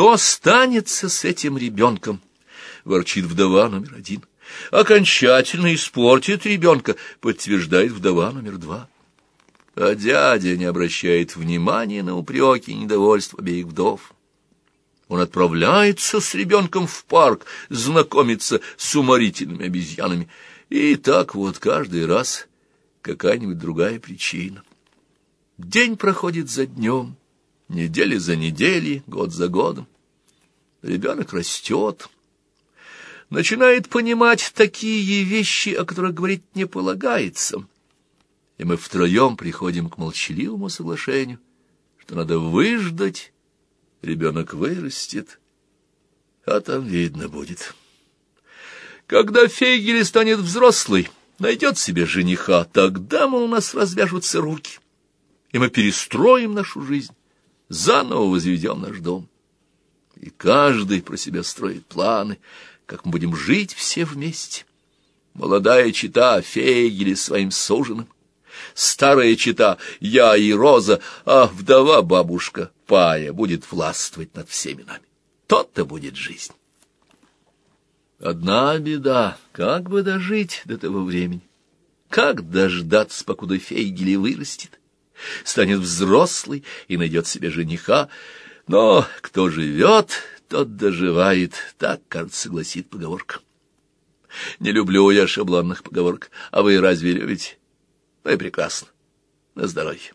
Что станется с этим ребенком? Ворчит вдова номер один. Окончательно испортит ребенка, подтверждает вдова номер два. А дядя не обращает внимания на упреки и недовольство обеих вдов. Он отправляется с ребенком в парк знакомиться с уморительными обезьянами. И так вот каждый раз какая-нибудь другая причина. День проходит за днем, недели за неделей, год за годом. Ребенок растет, начинает понимать такие вещи, о которых говорить не полагается. И мы втроем приходим к молчаливому соглашению, что надо выждать ребенок вырастет, а там видно будет. Когда Фейгель станет взрослый, найдет себе жениха, тогда, мы у нас развяжутся руки, и мы перестроим нашу жизнь, заново возведем наш дом. И каждый про себя строит планы, как мы будем жить все вместе. Молодая чита Фейгеля своим суженым, старая чита я и Роза, а вдова-бабушка Пая будет властвовать над всеми нами. Тот-то будет жизнь. Одна беда, как бы дожить до того времени? Как дождаться, покуда Фейгели вырастет? Станет взрослый и найдет себе жениха. Но кто живет, тот доживает, так, кажется, гласит поговорка. Не люблю я шаблонных поговорок, а вы разве любите? Ну и прекрасно. На здоровье.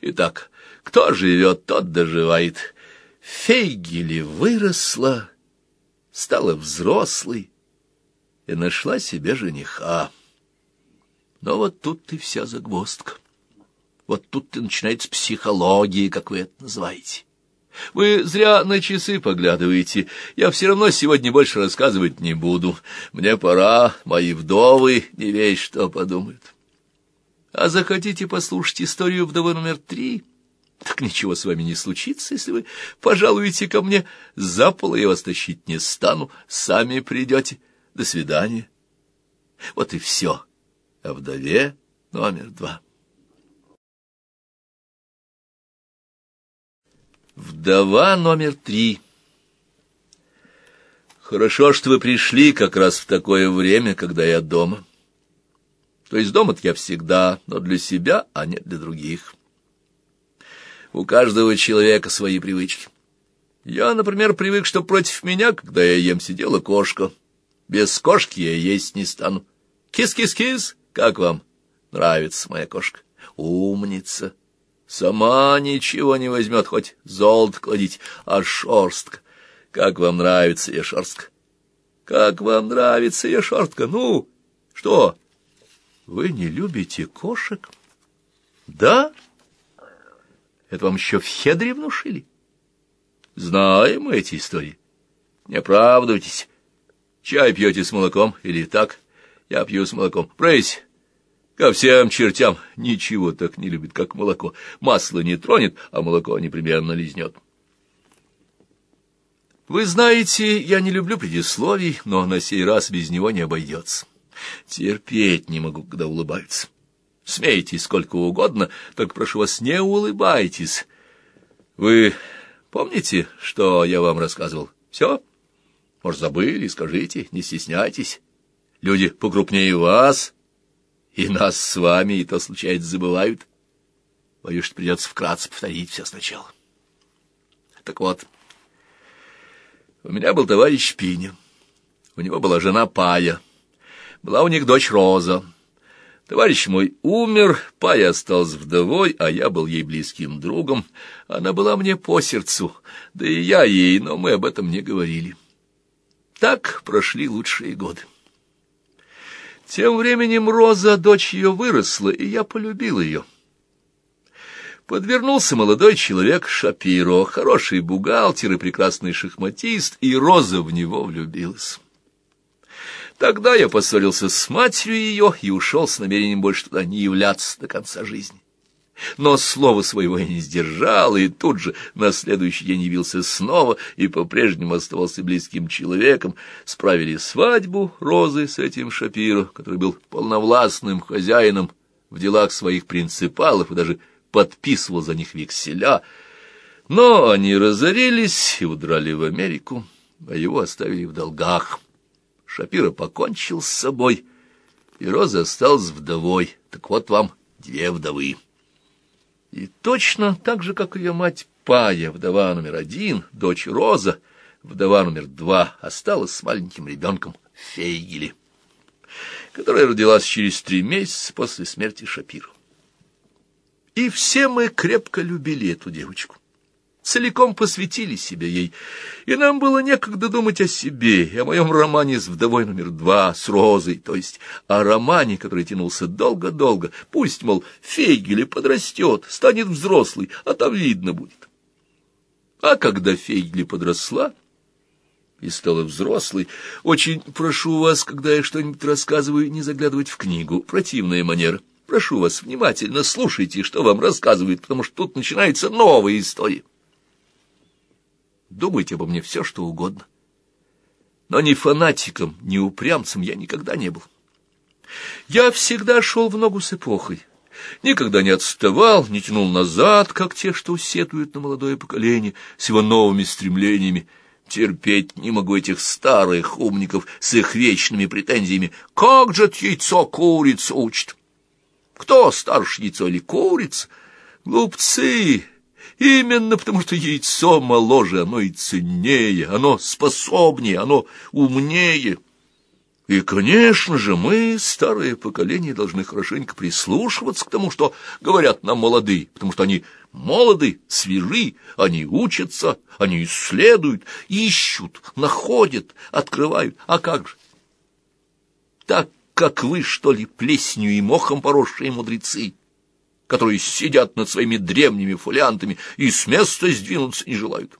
Итак, кто живет, тот доживает. Фейгели выросла, стала взрослой и нашла себе жениха. Но вот тут и вся загвоздка. Вот тут и начинается психология, как вы это называете. Вы зря на часы поглядываете. Я все равно сегодня больше рассказывать не буду. Мне пора, мои вдовы не весь что подумают. А захотите послушать историю вдовы номер три? Так ничего с вами не случится, если вы пожалуете ко мне. За поло я вас тащить не стану, сами придете. До свидания. Вот и все. О вдове номер два. Вдова номер три. Хорошо, что вы пришли как раз в такое время, когда я дома. То есть дома я всегда, но для себя, а не для других. У каждого человека свои привычки. Я, например, привык, что против меня, когда я ем, сидела кошка. Без кошки я есть не стану. Кис-кис-кис, как вам? Нравится моя кошка. Умница. Сама ничего не возьмет, хоть золото кладить, а шерстка. Как вам нравится я шерстка? Как вам нравится я шерстка? Ну, что, вы не любите кошек? Да? Это вам еще в Хедре внушили? Знаем мы эти истории. Не оправдывайтесь. Чай пьете с молоком или так? Я пью с молоком. Брысь! Ко всем чертям ничего так не любит, как молоко. Масло не тронет, а молоко непременно лизнет. Вы знаете, я не люблю предисловий, но на сей раз без него не обойдется. Терпеть не могу, когда улыбаются. Смейтесь сколько угодно, только прошу вас, не улыбайтесь. Вы помните, что я вам рассказывал? Все? Может, забыли, скажите, не стесняйтесь. Люди покрупнее вас, и нас с вами, и то, случается, забывают. Боюсь, что придется вкратце повторить все сначала. Так вот, у меня был товарищ Пиня. У него была жена Пая. Была у них дочь Роза. Товарищ мой умер, Пая остался вдовой, а я был ей близким другом. Она была мне по сердцу, да и я ей, но мы об этом не говорили. Так прошли лучшие годы. Тем временем Роза, дочь ее, выросла, и я полюбил ее. Подвернулся молодой человек Шапиро, хороший бухгалтер и прекрасный шахматист, и Роза в него влюбилась. Тогда я поссорился с матерью ее и ушел с намерением больше туда не являться до конца жизни. Но слова своего я не сдержал, и тут же на следующий день явился снова и по-прежнему оставался близким человеком. Справили свадьбу Розы с этим Шапиро, который был полновластным хозяином в делах своих принципалов и даже подписывал за них векселя. Но они разорились и удрали в Америку, а его оставили в долгах. Шапира покончил с собой, и Роза осталась вдовой. Так вот вам две вдовы. И точно так же, как ее мать Пая, вдова номер один, дочь Роза, вдова номер два, осталась с маленьким ребенком Фейгели, которая родилась через три месяца после смерти Шапира. И все мы крепко любили эту девочку целиком посвятили себя ей, и нам было некогда думать о себе и о моем романе с вдовой номер два, с Розой, то есть о романе, который тянулся долго-долго, пусть, мол, Фейгеле подрастет, станет взрослый, а там видно будет. А когда Фейгеле подросла и стала взрослой, очень прошу вас, когда я что-нибудь рассказываю, не заглядывать в книгу, противная манера. Прошу вас, внимательно слушайте, что вам рассказывают, потому что тут начинается новая история. Думайте обо мне все, что угодно. Но ни фанатиком, ни упрямцем я никогда не был. Я всегда шел в ногу с эпохой, никогда не отставал, не тянул назад, как те, что сетуют на молодое поколение с его новыми стремлениями. Терпеть не могу этих старых умников с их вечными претензиями. Как же яйцо курица учит? Кто старше яйцо или курица? Глупцы! Именно потому, что яйцо моложе, оно и ценнее, оно способнее, оно умнее. И, конечно же, мы, старое поколение, должны хорошенько прислушиваться к тому, что говорят нам молодые, потому что они молоды, свежи, они учатся, они исследуют, ищут, находят, открывают. А как же? Так, как вы, что ли, плесенью и мохом поросшие мудрецы, которые сидят над своими древними фолиантами и с места сдвинуться не желают.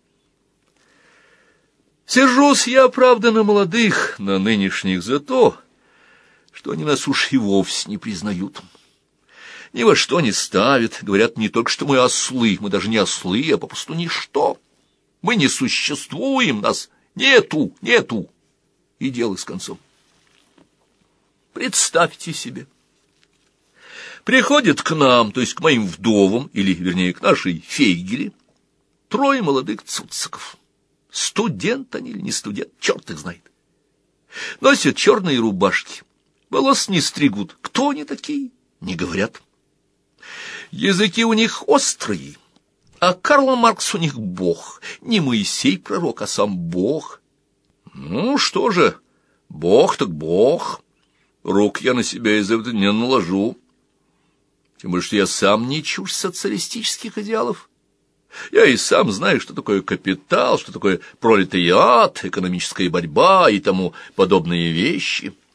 Сержусь я, правда, на молодых, на нынешних за то, что они нас уж и вовсе не признают. Ни во что не ставят, говорят не только, что мы ослы, мы даже не ослы, а попросту ничто. Мы не существуем, нас нету, нету, и дело с концом. Представьте себе, Приходят к нам, то есть к моим вдовам, или, вернее, к нашей фейгеле, трое молодых цуциков. Студент они или не студент, черт их знает. Носят черные рубашки, волос не стригут. Кто они такие? Не говорят. Языки у них острые, а Карл Маркс у них бог. Не Моисей пророк, а сам бог. Ну, что же, бог так бог. Рук я на себя из этого не наложу. Тем более, что я сам не чушь социалистических идеалов. Я и сам знаю, что такое капитал, что такое пролетариат, экономическая борьба и тому подобные вещи —